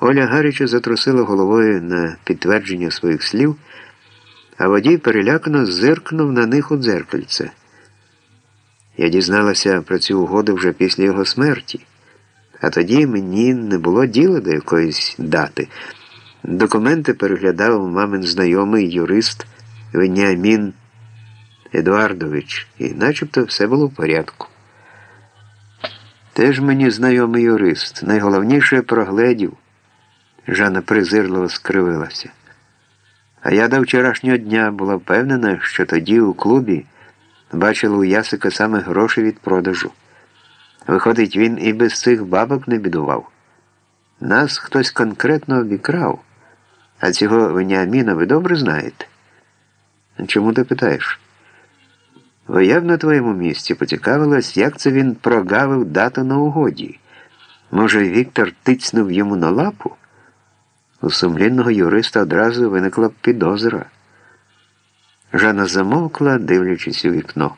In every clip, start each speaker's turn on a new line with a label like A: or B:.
A: Оля гаряче затрусила головою на підтвердження своїх слів, а водій перелякано зиркнув на них у дзеркальце. Я дізналася про цю угоду вже після його смерті, а тоді мені не було діла до якоїсь дати. Документи переглядав мамин знайомий юрист Веніамін Едуардович, і начебто все було в порядку. Теж мені знайомий юрист, найголовніше прогледів. Жанна презирливо скривилася. А я до вчорашнього дня була впевнена, що тоді у клубі бачила у Ясика саме гроші від продажу. Виходить, він і без цих бабок не бідував. Нас хтось конкретно обікрав, а цього Веніаміна ви добре знаєте. Чому ти питаєш? Бо я б на твоєму місці поцікавилась, як це він прогавив дату на угоді. Може, Віктор тицнув йому на лапу? У сумлінного юриста одразу виникла підозра. Жанна замовкла, дивлячись у вікно.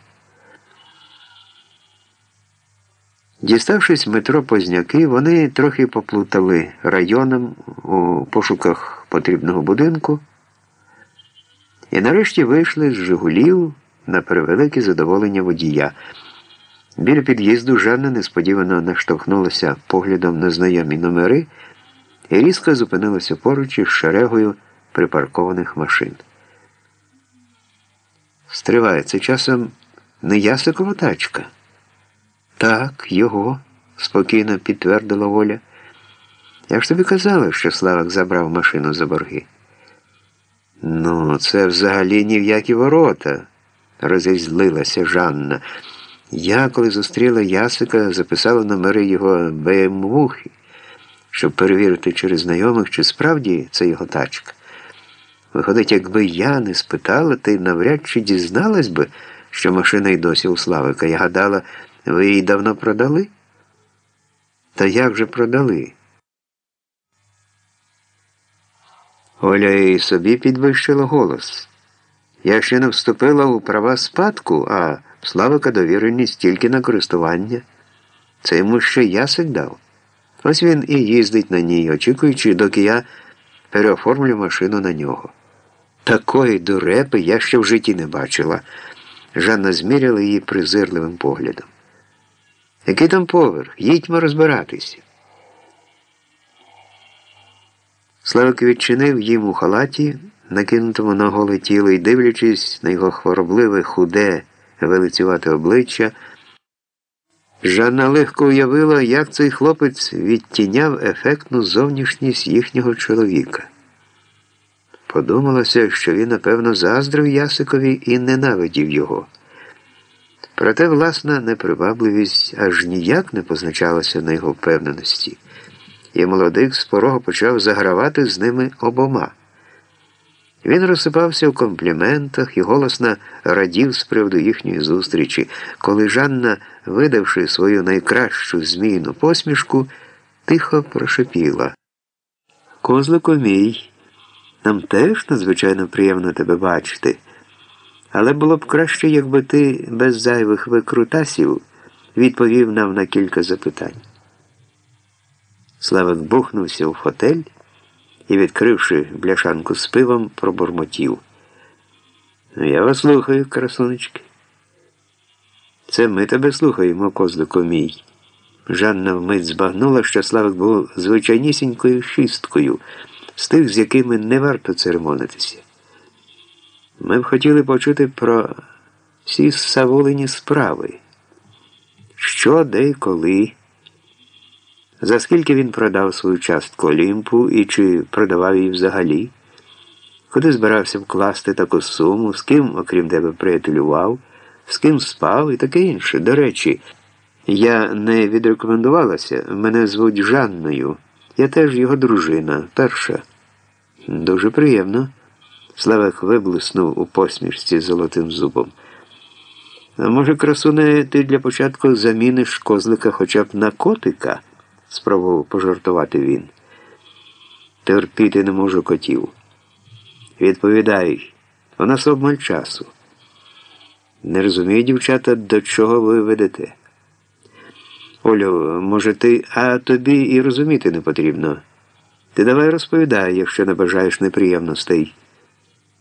A: Діставшись в метро Позняки, вони трохи поплутали районом у пошуках потрібного будинку і нарешті вийшли з Жигулів на превелике задоволення водія. Біля під'їзду Жанна несподівано наштовхнулася поглядом на знайомі номери і різко зупинилася поруч із шерегою припаркованих машин. Стриває, це часом не ясикова тачка. Так, його, спокійно підтвердила Воля. Я ж тобі казала, що Славик забрав машину за борги. Ну, це взагалі ні в які ворота, розізлилася Жанна. Я, коли зустріла Ясика, записала номери його БМВухи щоб перевірити через знайомих, чи справді це його тачка. Виходить, якби я не спитала, ти навряд чи дізналась би, що машина й досі у Славика. Я гадала, ви її давно продали? Та як же продали? Оля і собі підвищила голос. Я ще не вступила у права спадку, а Славика довіреність тільки на користування. Це йому ще ясик дав. Ось він і їздить на ній, очікуючи, доки я переоформлю машину на нього. Такої дурепи я ще в житті не бачила. Жанна зміряла її презирливим поглядом. Який там поверх? Їдьмо розбиратися. Славик відчинив їм у халаті, накинутому на голе тіло і, дивлячись на його хворобливе, худе, велицювате обличчя. Жанна легко уявила, як цей хлопець відтіняв ефектну зовнішність їхнього чоловіка. Подумалося, що він, напевно, заздрив Ясикові і ненавидів його. Проте власна непривабливість аж ніяк не позначалася на його впевненості, і молодик з порогу почав загравати з ними обома. Він розсипався в компліментах і голосно радів з приводу їхньої зустрічі, коли Жанна, видавши свою найкращу змійну посмішку, тихо прошепіла. Козлику мій, нам теж надзвичайно приємно тебе бачити, але було б краще, якби ти без зайвих викрутасів відповів нам на кілька запитань. Славик бухнувся у фотель і, відкривши бляшанку з пивом, пробурмотів. Ну, я вас слухаю, красунечки. Це ми тебе слухаємо, козлику мій. Жанна вмить збагнула, що Славик був звичайнісінькою шісткою, з тих, з якими не варто церемонитися. Ми б хотіли почути про всі саволині справи. Що, де і коли. За скільки він продав свою частку Олімпу і чи продавав її взагалі? Куди збирався вкласти таку суму, з ким, окрім тебе, приятелював, з ким спав і таке інше. До речі, я не відрекомендувалася, мене звуть Жанною. Я теж його дружина, перша. Дуже приємно. Славик виблиснув у посмішці золотим зубом. А може, красуне, ти для початку заміниш козлика хоча б на котика? Спробував пожартувати він. Терпіти не можу котів. Відповідай, у нас обмаль часу. Не розумію, дівчата, до чого ви ведете. Олю, може, ти, а тобі і розуміти не потрібно. Ти давай розповідай, якщо не бажаєш неприємностей.